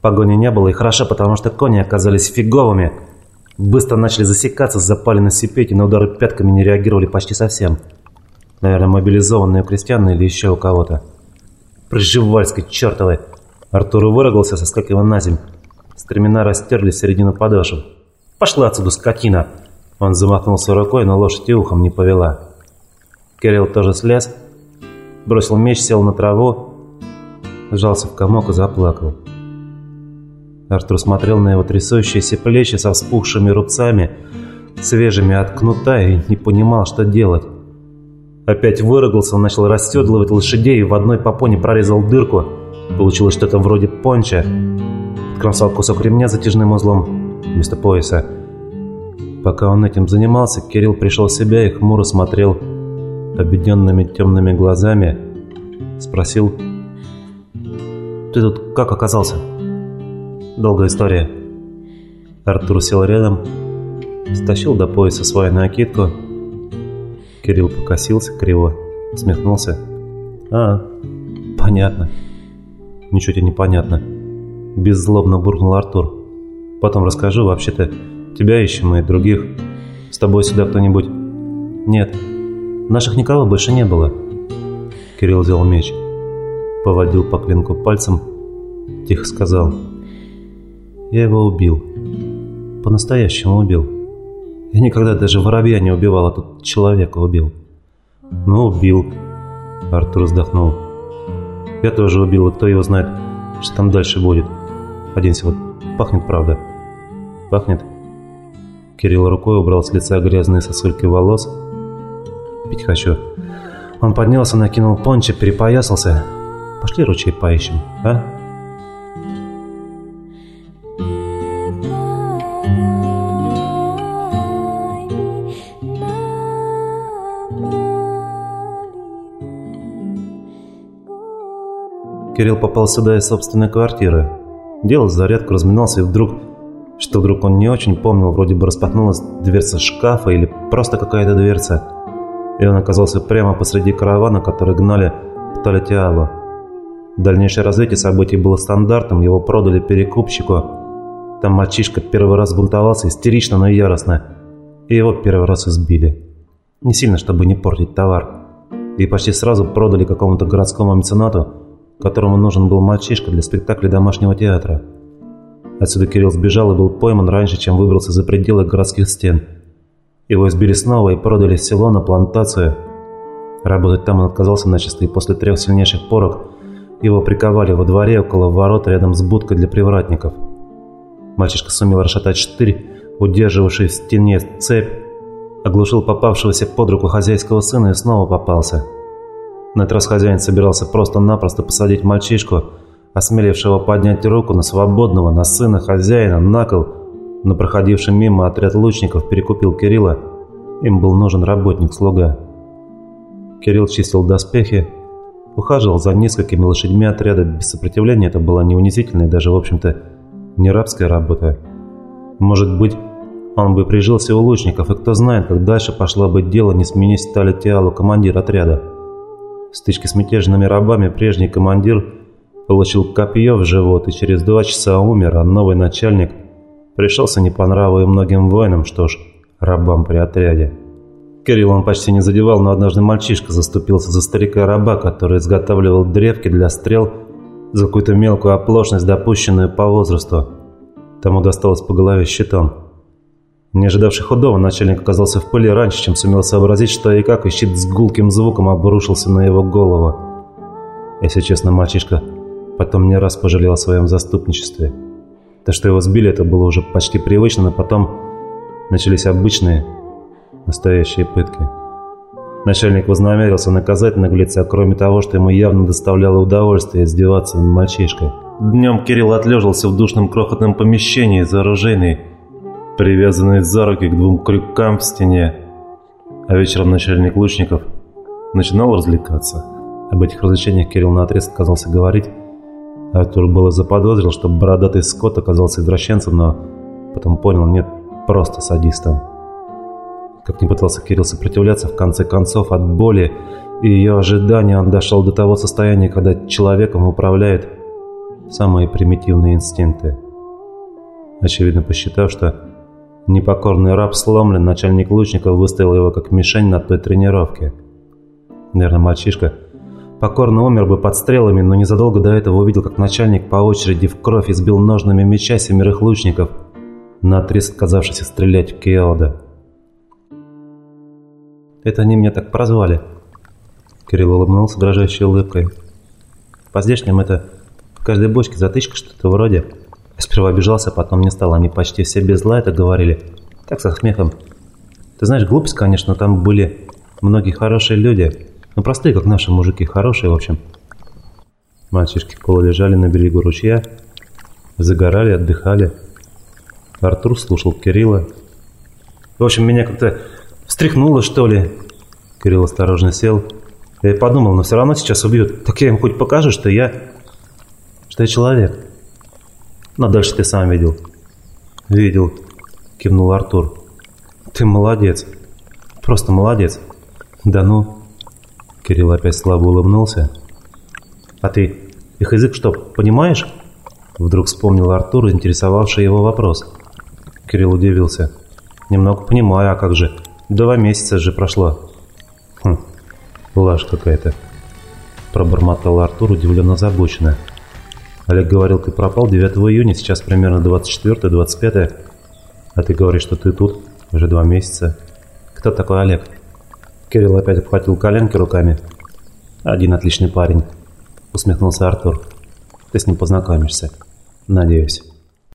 Погони не было и хорошо, потому что кони оказались фиговыми. Быстро начали засекаться, запали на сипеть и на удары пятками не реагировали почти совсем. Наверное, мобилизованные у крестьян или еще у кого-то. Пржевальской чертовой! Артур выругался, соскакивая на земь. Стремена растерли середину подошв. «Пошла отсюда, скотина!» Он замахнулся рукой, но лошадь и ухом не повела. Кирилл тоже слез, бросил меч, сел на траву, сжался в комок и заплакал. Артур смотрел на его трясущиеся плечи со вспухшими рубцами, свежими от кнута, и не понимал, что делать. Опять выругался, начал расседлывать лошадей и в одной попоне прорезал дырку. Получилось что-то вроде понча. Откромсал кусок ремня затяжным узлом вместо пояса. Пока он этим занимался, Кирилл пришел в себя и хмуро смотрел обведенными темными глазами. Спросил, «Ты тут как оказался?» Долгая история. Артур сел рядом, стащил до пояса свою накидку. Кирилл покосился криво, смехнулся. «А, понятно». «Ничего тебе не понятно». Беззлобно буркнул Артур. «Потом расскажу, вообще-то тебя ищем и других. С тобой сюда кто-нибудь?» «Нет, наших никого больше не было». Кирилл взял меч, поводил по клинку пальцем, тихо сказал. Я его убил. По-настоящему убил. Я никогда даже воробья не убивал, а тут человека убил. Ну, убил. Артур вздохнул. Я тоже убил, и кто его знает, что там дальше будет. Оденься, вот пахнет, правда. Пахнет. Кирилл рукой убрал с лица грязные сосульки волос. Пить хочу. Он поднялся, накинул пончик, перепоясался. Пошли ручей поищем, а? Кирилл попал сюда из собственной квартиры. Делал зарядку, разминался и вдруг... Что вдруг он не очень помнил, вроде бы распахнулась дверца шкафа или просто какая-то дверца. И он оказался прямо посреди каравана, который гнали в Талетиалу. Дальнейшее развитие событий было стандартным, его продали перекупщику. Там мальчишка первый раз бунтовался, истерично, но яростно. И его первый раз избили. Не сильно, чтобы не портить товар. И почти сразу продали какому-то городскому меценату, которому нужен был мальчишка для спектакля домашнего театра. Отсюда Кирилл сбежал и был пойман раньше, чем выбрался за пределы городских стен. Его избили снова и продали в село на плантацию. Работать там он отказался начисто, и после трех сильнейших порок его приковали во дворе около ворот рядом с будкой для привратников. Мальчишка сумел расшатать штырь, удерживавший в стене цепь, оглушил попавшегося под руку хозяйского сына и снова попался – на этот раз хозяин собирался просто-напросто посадить мальчишку, осмелившего поднять руку на свободного, на сына хозяина, на кол, но проходивший мимо отряд лучников перекупил Кирилла. Им был нужен работник-слуга. Кирилл чистил доспехи, ухаживал за несколькими лошадьми отряда без сопротивления. Это была не унизительная, даже, в общем-то, не рабская работа. Может быть, он бы прижился у лучников, и кто знает, как дальше пошло бы дело, не сменить стали Тиалу командир отряда. В стычке с мятежными рабами прежний командир получил копье в живот и через два часа умер, а новый начальник пришелся не по нраву и многим воинам, что ж, рабам при отряде. Кирилл он почти не задевал, но однажды мальчишка заступился за старика-раба, который изготавливал древки для стрел за какую-то мелкую оплошность, допущенную по возрасту. Тому досталось по голове щитом. Не ожидавший худого, начальник оказался в пыли раньше, чем сумел сообразить, что и как, и щит с гулким звуком обрушился на его голову. Если честно, мальчишка потом не раз пожалел о своем заступничестве. То, что его сбили, это было уже почти привычно, но потом начались обычные, настоящие пытки. Начальник вознамерился наказать наглеца, кроме того, что ему явно доставляло удовольствие издеваться над мальчишкой. Днем Кирилл отлежался в душном крохотном помещении за оружейной, привязанный за руки к двум крюкам в стене. А вечером начальник лучников начинал развлекаться. Об этих развлечениях Кирилл наотрез отказался говорить. Артур было заподозрил, что бородатый скот оказался извращенцем, но потом понял, нет, просто садистом. Как ни пытался Кирилл сопротивляться, в конце концов от боли и ее ожидания он дошел до того состояния, когда человеком управляет самые примитивные инстинкты. Очевидно, посчитав, что непокорный раб сломлен, начальник лучников выставил его как мишень на той тренировке. Наверное, мальчишка покорно умер бы под стрелами, но незадолго до этого увидел, как начальник по очереди в кровь избил ножными меча семерых лучников, наотрез отказавшихся стрелять в Кеода. «Это они меня так прозвали», — Кирилл улыбнулся дрожащей улыбкой. «По-здешнему это в каждой бочке затычка что-то вроде. Сперва обижался, потом не стал. Они почти все без зла это говорили. Так со смехом. Ты знаешь, глупость, конечно, там были многие хорошие люди. Ну, простые, как наши мужики, хорошие, в общем. Мальчишки полулежали на берегу ручья, загорали, отдыхали. Артур слушал Кирилла. В общем, меня как-то встряхнуло, что ли. Кирилл осторожно сел. Я подумал, но все равно сейчас убьют. Так я им хоть покажу, что я... Что я человек. Но дальше ты сам видел. Видел, кивнул Артур. Ты молодец. Просто молодец. Да ну... Кирилл опять слабо улыбнулся. «А ты их язык что, понимаешь?» Вдруг вспомнил Артур, интересовавший его вопрос. Кирилл удивился. «Немного понимаю, а как же? Два месяца же прошло». «Хм, лажь какая-то», пробормотал Артур, удивленно озабоченно. «Олег говорил, ты пропал 9 июня, сейчас примерно 24-25. А ты говоришь, что ты тут уже два месяца. Кто такой Олег?» Кирилл опять обхватил коленки руками. «Один отличный парень», — усмехнулся Артур. «Ты с ним познакомишься. Надеюсь».